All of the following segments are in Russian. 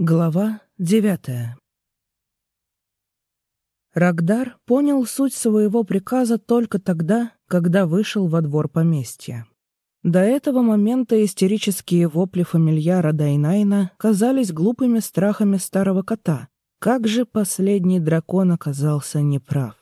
Глава девятая Рагдар понял суть своего приказа только тогда, когда вышел во двор поместья. До этого момента истерические вопли фамильяра Дайнайна казались глупыми страхами старого кота. Как же последний дракон оказался неправ.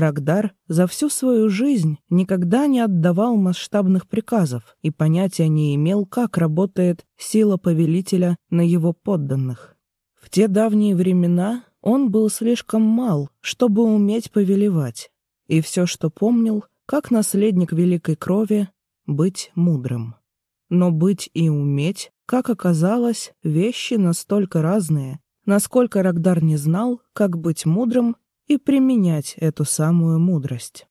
Рагдар за всю свою жизнь никогда не отдавал масштабных приказов и понятия не имел, как работает сила повелителя на его подданных. В те давние времена он был слишком мал, чтобы уметь повелевать, и все, что помнил, как наследник великой крови, быть мудрым. Но быть и уметь, как оказалось, вещи настолько разные, насколько Рагдар не знал, как быть мудрым и применять эту самую мудрость.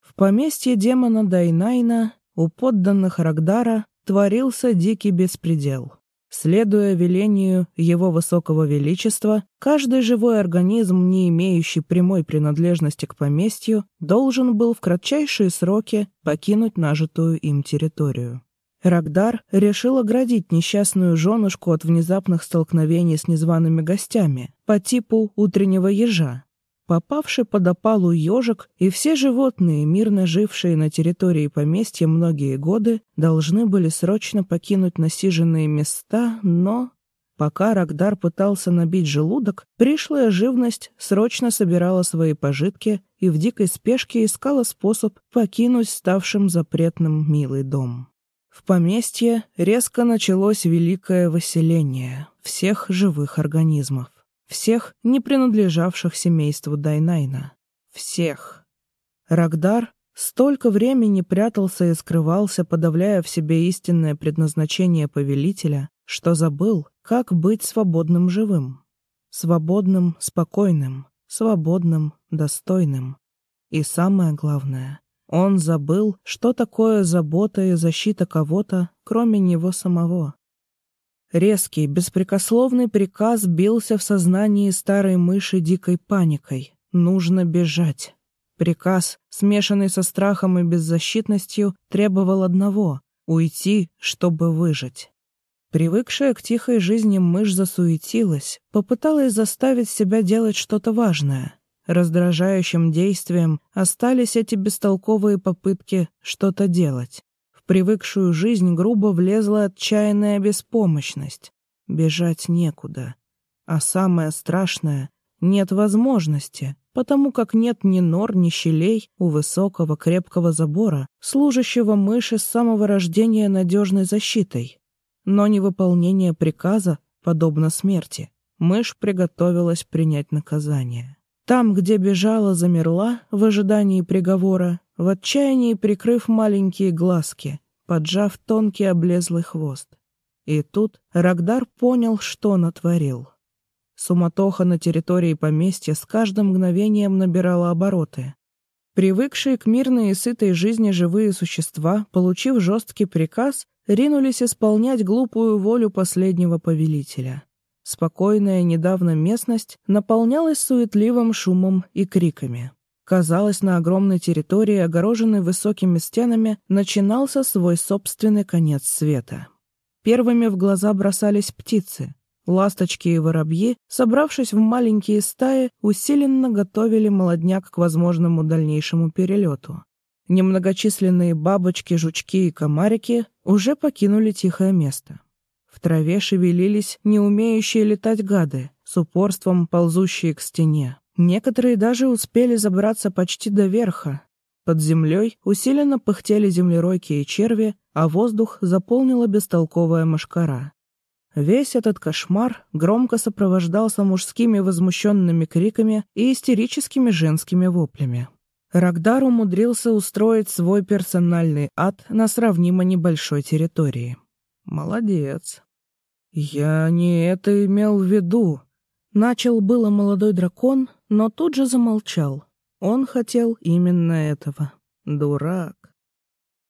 В поместье демона Дайнайна у подданных Рагдара творился дикий беспредел. Следуя велению его высокого величества, каждый живой организм, не имеющий прямой принадлежности к поместью, должен был в кратчайшие сроки покинуть нажитую им территорию. Рагдар решил оградить несчастную женушку от внезапных столкновений с незваными гостями по типу утреннего ежа. Попавший под опалу ежик и все животные, мирно жившие на территории поместья многие годы, должны были срочно покинуть насиженные места, но... Пока Рагдар пытался набить желудок, пришлая живность срочно собирала свои пожитки и в дикой спешке искала способ покинуть ставшим запретным милый дом. В поместье резко началось великое выселение всех живых организмов. Всех, не принадлежавших семейству Дайнайна. Всех. Рагдар столько времени прятался и скрывался, подавляя в себе истинное предназначение повелителя, что забыл, как быть свободным живым. Свободным, спокойным, свободным, достойным. И самое главное, он забыл, что такое забота и защита кого-то, кроме него самого. Резкий, беспрекословный приказ бился в сознании старой мыши дикой паникой. Нужно бежать. Приказ, смешанный со страхом и беззащитностью, требовал одного — уйти, чтобы выжить. Привыкшая к тихой жизни мышь засуетилась, попыталась заставить себя делать что-то важное. Раздражающим действием остались эти бестолковые попытки что-то делать. В привыкшую жизнь грубо влезла отчаянная беспомощность. Бежать некуда. А самое страшное — нет возможности, потому как нет ни нор, ни щелей у высокого крепкого забора, служащего мыши с самого рождения надежной защитой. Но невыполнение приказа подобно смерти. Мышь приготовилась принять наказание. Там, где бежала, замерла в ожидании приговора, в отчаянии прикрыв маленькие глазки, поджав тонкий облезлый хвост. И тут Рагдар понял, что натворил. Суматоха на территории поместья с каждым мгновением набирала обороты. Привыкшие к мирной и сытой жизни живые существа, получив жесткий приказ, ринулись исполнять глупую волю последнего повелителя. Спокойная недавно местность наполнялась суетливым шумом и криками. Казалось, на огромной территории, огороженной высокими стенами, начинался свой собственный конец света. Первыми в глаза бросались птицы. Ласточки и воробьи, собравшись в маленькие стаи, усиленно готовили молодняк к возможному дальнейшему перелету. Немногочисленные бабочки, жучки и комарики уже покинули тихое место. В траве шевелились не умеющие летать гады, с упорством ползущие к стене. Некоторые даже успели забраться почти до верха. Под землей усиленно пыхтели землеройки и черви, а воздух заполнила бестолковая мошкара. Весь этот кошмар громко сопровождался мужскими возмущенными криками и истерическими женскими воплями. Рагдар умудрился устроить свой персональный ад на сравнимо небольшой территории. Молодец. Я не это имел в виду. Начал было молодой дракон, но тут же замолчал. Он хотел именно этого. Дурак.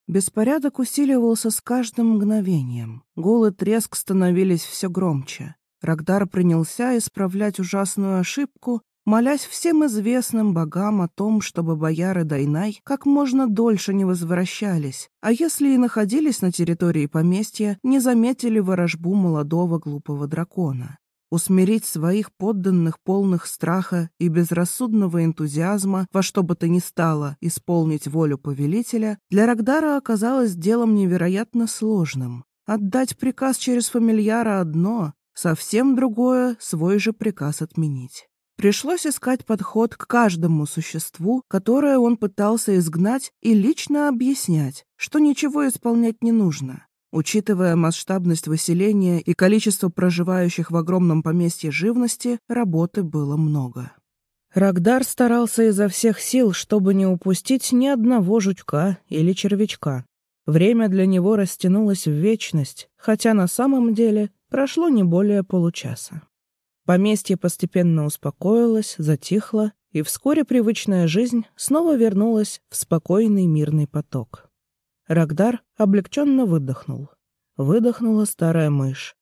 Беспорядок усиливался с каждым мгновением. Гул и треск становились все громче. Рагдар принялся исправлять ужасную ошибку, молясь всем известным богам о том, чтобы бояры Дайнай как можно дольше не возвращались, а если и находились на территории поместья, не заметили ворожбу молодого глупого дракона. Усмирить своих подданных полных страха и безрассудного энтузиазма во что бы то ни стало исполнить волю повелителя, для Рагдара оказалось делом невероятно сложным. Отдать приказ через фамильяра одно, совсем другое — свой же приказ отменить. Пришлось искать подход к каждому существу, которое он пытался изгнать, и лично объяснять, что ничего исполнять не нужно. Учитывая масштабность выселения и количество проживающих в огромном поместье живности, работы было много. Рагдар старался изо всех сил, чтобы не упустить ни одного жучка или червячка. Время для него растянулось в вечность, хотя на самом деле прошло не более получаса. Поместье постепенно успокоилось, затихло, и вскоре привычная жизнь снова вернулась в спокойный мирный поток. Рагдар облегченно выдохнул. Выдохнула старая мышь.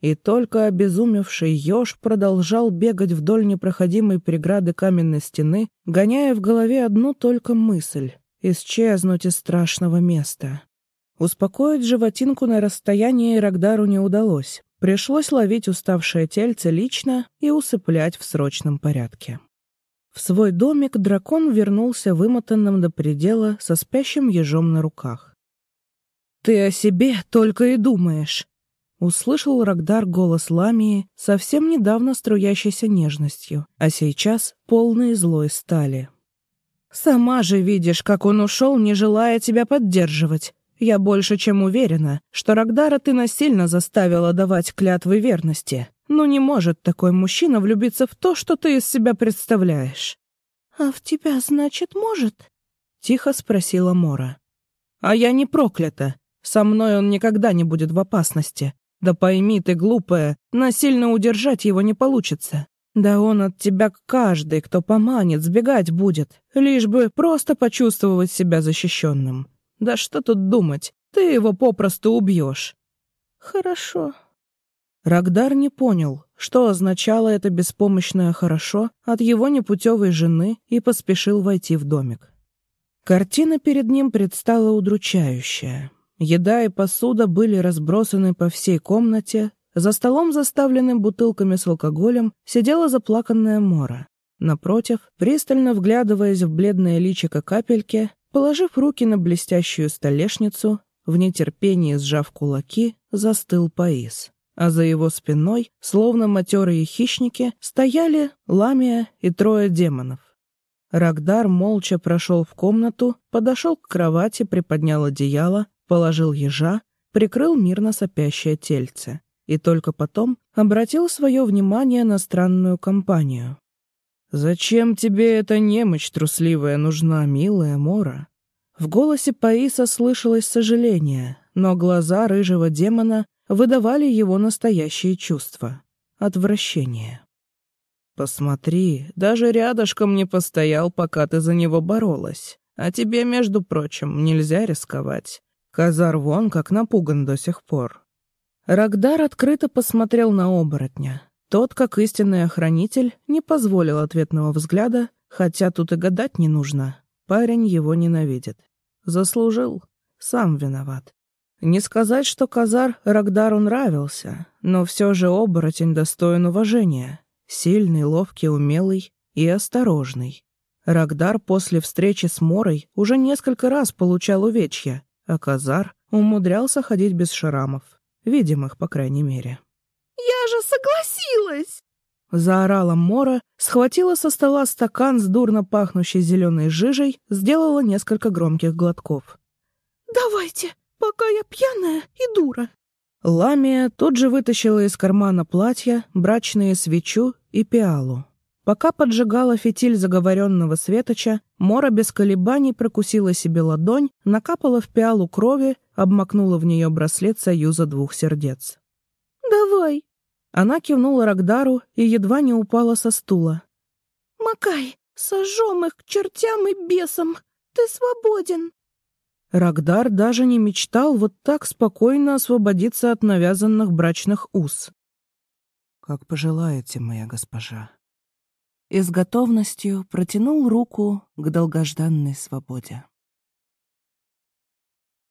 И только обезумевший еж продолжал бегать вдоль непроходимой преграды каменной стены, гоняя в голове одну только мысль — исчезнуть из страшного места. Успокоить животинку на расстоянии Рагдару не удалось. Пришлось ловить уставшее тельце лично и усыплять в срочном порядке. В свой домик дракон вернулся вымотанным до предела со спящим ежом на руках. «Ты о себе только и думаешь!» Услышал Рагдар голос Ламии, совсем недавно струящейся нежностью, а сейчас полной злой стали. «Сама же видишь, как он ушел, не желая тебя поддерживать. Я больше чем уверена, что Рагдара ты насильно заставила давать клятвы верности. Но не может такой мужчина влюбиться в то, что ты из себя представляешь». «А в тебя, значит, может?» — тихо спросила Мора. «А я не проклята. Со мной он никогда не будет в опасности. Да пойми ты, глупая, насильно удержать его не получится. Да он от тебя каждый, кто поманит, сбегать будет, лишь бы просто почувствовать себя защищенным. Да что тут думать, ты его попросту убьешь. Хорошо. Рагдар не понял, что означало это беспомощное «хорошо» от его непутевой жены и поспешил войти в домик. Картина перед ним предстала удручающая. Еда и посуда были разбросаны по всей комнате, за столом, заставленным бутылками с алкоголем, сидела заплаканная Мора. Напротив, пристально вглядываясь в бледное личико капельки, положив руки на блестящую столешницу, в нетерпении сжав кулаки, застыл Паис. А за его спиной, словно матерые хищники, стояли Ламия и трое демонов. Рагдар молча прошел в комнату, подошел к кровати, приподнял одеяло, положил ежа, прикрыл мирно сопящее тельце и только потом обратил свое внимание на странную компанию. «Зачем тебе эта немощь трусливая нужна, милая Мора?» В голосе Паиса слышалось сожаление, но глаза рыжего демона выдавали его настоящие чувства — отвращение. «Посмотри, даже рядышком не постоял, пока ты за него боролась. А тебе, между прочим, нельзя рисковать. Казар вон как напуган до сих пор. Рагдар открыто посмотрел на оборотня. Тот, как истинный охранитель, не позволил ответного взгляда, хотя тут и гадать не нужно. Парень его ненавидит. Заслужил. Сам виноват. Не сказать, что Казар Рагдару нравился, но все же оборотень достоин уважения. Сильный, ловкий, умелый и осторожный. Рагдар после встречи с Морой уже несколько раз получал увечья, а Казар умудрялся ходить без шрамов, видимых, по крайней мере. «Я же согласилась!» Заорала Мора, схватила со стола стакан с дурно пахнущей зеленой жижей, сделала несколько громких глотков. «Давайте, пока я пьяная и дура». Ламия тут же вытащила из кармана платья брачные свечу и пиалу. Пока поджигала фитиль заговоренного светоча, Мора без колебаний прокусила себе ладонь, накапала в пиалу крови, обмакнула в нее браслет союза двух сердец. «Давай!» Она кивнула Рагдару и едва не упала со стула. «Макай, сожжем их к чертям и бесам! Ты свободен!» Рагдар даже не мечтал вот так спокойно освободиться от навязанных брачных уз. «Как пожелаете, моя госпожа», и с готовностью протянул руку к долгожданной свободе.